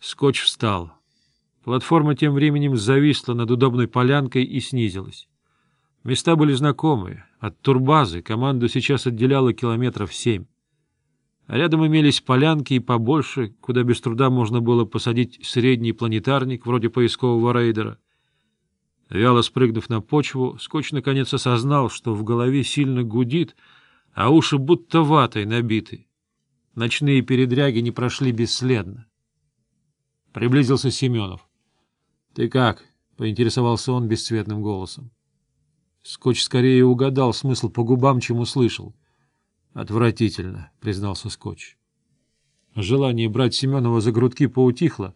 Скотч встал. Платформа тем временем зависла над удобной полянкой и снизилась. Места были знакомые. От турбазы команду сейчас отделяло километров семь. А рядом имелись полянки и побольше, куда без труда можно было посадить средний планетарник, вроде поискового рейдера. Вяло спрыгнув на почву, Скотч наконец осознал, что в голове сильно гудит, а уши будто ватой набиты. Ночные передряги не прошли бесследно. Приблизился Семенов. — Ты как? — поинтересовался он бесцветным голосом. Скотч скорее угадал смысл по губам, чем услышал. — Отвратительно, — признался Скотч. Желание брать Семенова за грудки поутихло,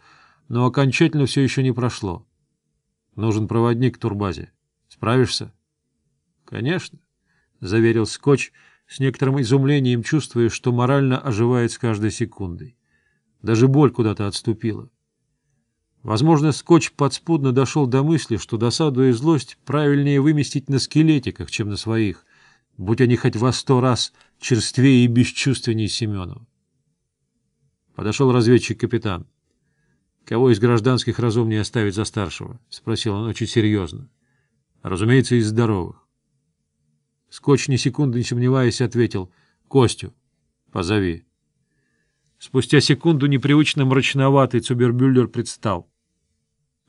но окончательно все еще не прошло. — Нужен проводник к турбазе. Справишься? — Конечно, — заверил Скотч, с некоторым изумлением чувствуя, что морально оживает с каждой секундой. Даже боль куда-то отступила. — Возможно, скотч подспудно дошел до мысли, что досаду и злость правильнее выместить на скелетиках, чем на своих, будь они хоть во сто раз черствее и бесчувственнее Семенова. Подошел разведчик-капитан. «Кого из гражданских разумнее оставить за старшего?» — спросил он очень серьезно. «Разумеется, из здоровых». Скотч, ни секунды не сомневаясь, ответил. «Костю, позови». Спустя секунду непривычно мрачноватый Цубербюллер предстал.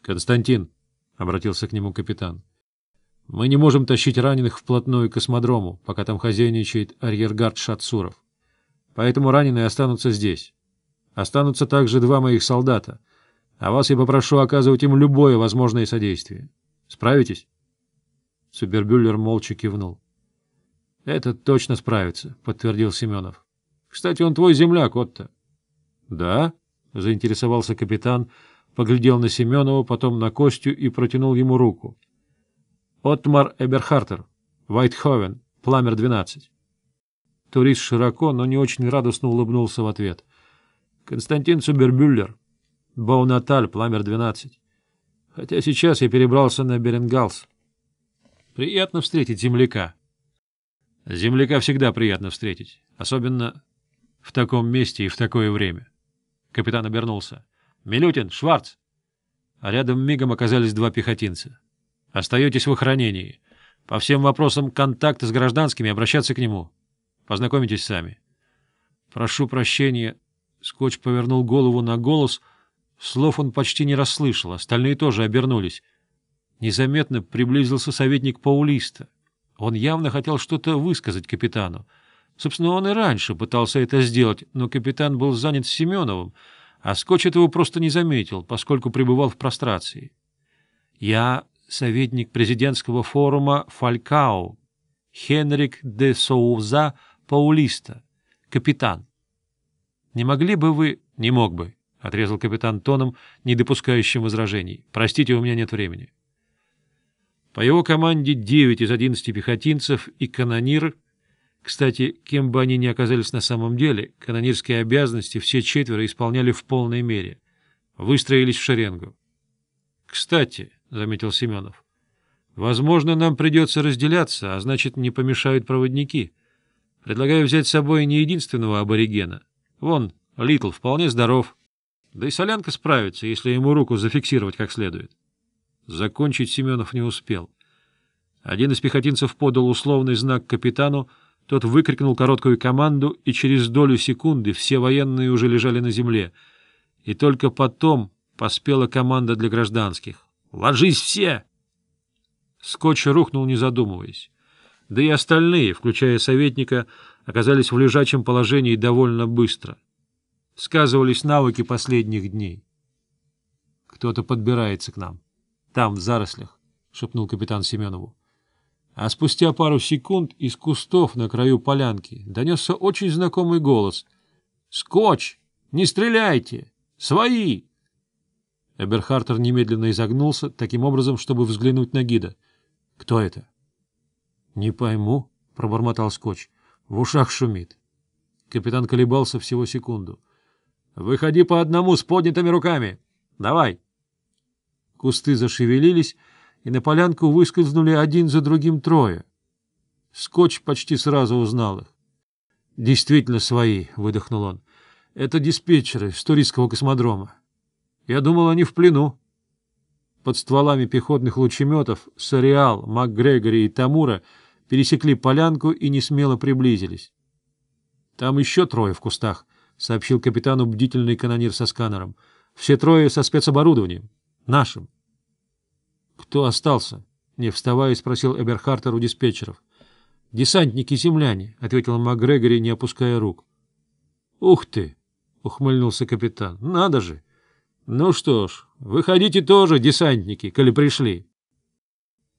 Константин, — обратился к нему капитан, — мы не можем тащить раненых вплотную к космодрому, пока там хозяйничает арьергард Шатсуров. Поэтому раненые останутся здесь. Останутся также два моих солдата, а вас я попрошу оказывать им любое возможное содействие. Справитесь? Супербюллер молча кивнул. — Этот точно справится, — подтвердил Семенов. — Кстати, он твой земляк, Отто. — Да? — заинтересовался капитан, — поглядел на Семенова, потом на Костю и протянул ему руку. Отмар Эберхартер, Вайтховен, Пламер 12». Турист широко, но не очень радостно улыбнулся в ответ. «Константин Цубербюллер, Баунаталь, Пламер 12. Хотя сейчас я перебрался на Беренгалс. Приятно встретить земляка». «Земляка всегда приятно встретить, особенно в таком месте и в такое время». Капитан обернулся. «Милютин, Шварц!» А рядом мигом оказались два пехотинца. «Остаетесь в охранении. По всем вопросам контакта с гражданскими обращаться к нему. Познакомитесь сами». «Прошу прощения». Скотч повернул голову на голос. Слов он почти не расслышал, остальные тоже обернулись. Незаметно приблизился советник Паулиста. Он явно хотел что-то высказать капитану. Собственно, он и раньше пытался это сделать, но капитан был занят Семеновым — а Скотч этого просто не заметил, поскольку пребывал в прострации. «Я советник президентского форума Фалькао, Хенрик де Соуза Паулиста, капитан. Не могли бы вы...» «Не мог бы», — отрезал капитан тоном, не допускающим возражений. «Простите, у меня нет времени». По его команде 9 из 11 пехотинцев и канонир кстати, кем бы они ни оказались на самом деле, канонирские обязанности все четверо исполняли в полной мере. Выстроились в шеренгу. «Кстати», — заметил Семенов, — «возможно, нам придется разделяться, а значит, не помешают проводники. Предлагаю взять с собой не единственного аборигена. Вон, Литл вполне здоров. Да и солянка справится, если ему руку зафиксировать как следует». Закончить Семенов не успел. Один из пехотинцев подал условный знак капитану — тот выкрикнул короткую команду, и через долю секунды все военные уже лежали на земле. И только потом поспела команда для гражданских. «Ложись все!» Скотч рухнул, не задумываясь. Да и остальные, включая советника, оказались в лежачем положении довольно быстро. Сказывались навыки последних дней. «Кто-то подбирается к нам. Там, в зарослях», — шепнул капитан Семенову. А спустя пару секунд из кустов на краю полянки донесся очень знакомый голос. «Скотч! Не стреляйте! Свои!» Эберхартер немедленно изогнулся, таким образом, чтобы взглянуть на гида. «Кто это?» «Не пойму», — пробормотал Скотч. «В ушах шумит». Капитан колебался всего секунду. «Выходи по одному с поднятыми руками! Давай!» Кусты зашевелились, и на полянку выскользнули один за другим трое. Скотч почти сразу узнал их. — Действительно свои, — выдохнул он. — Это диспетчеры с туристского космодрома. Я думал, они в плену. Под стволами пехотных лучеметов Сориал, МакГрегори и Тамура пересекли полянку и несмело приблизились. — Там еще трое в кустах, — сообщил капитану бдительный канонир со сканером. — Все трое со спецоборудованием. Нашим. — «Кто остался?» — не вставая спросил Эберхартер у диспетчеров. «Десантники-земляне», — ответил МакГрегори, не опуская рук. «Ух ты!» — ухмыльнулся капитан. «Надо же! Ну что ж, выходите тоже, десантники, коли пришли!»